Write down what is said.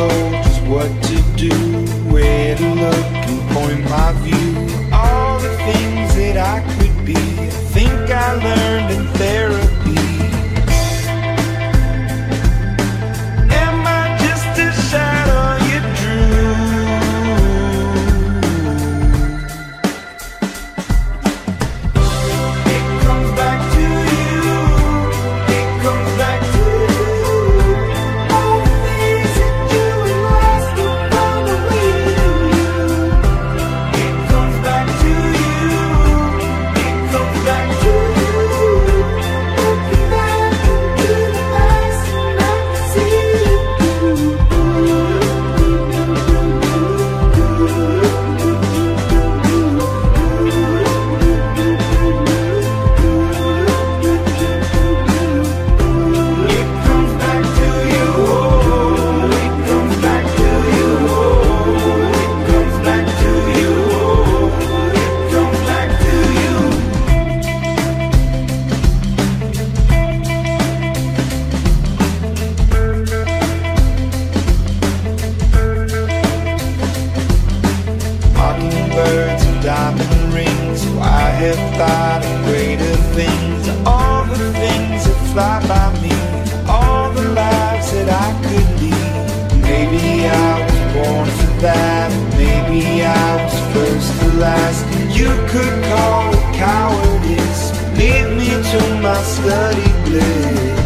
told just what to do, where to look and point my view. All the things that I could be, I think I learned in therapy. diamond rings. I have thought of greater things? All the things that fly by me. All the lives that I could lead. Maybe I was born for that. Maybe I was first to last. You could call it cowardice Lead me to my study bliss.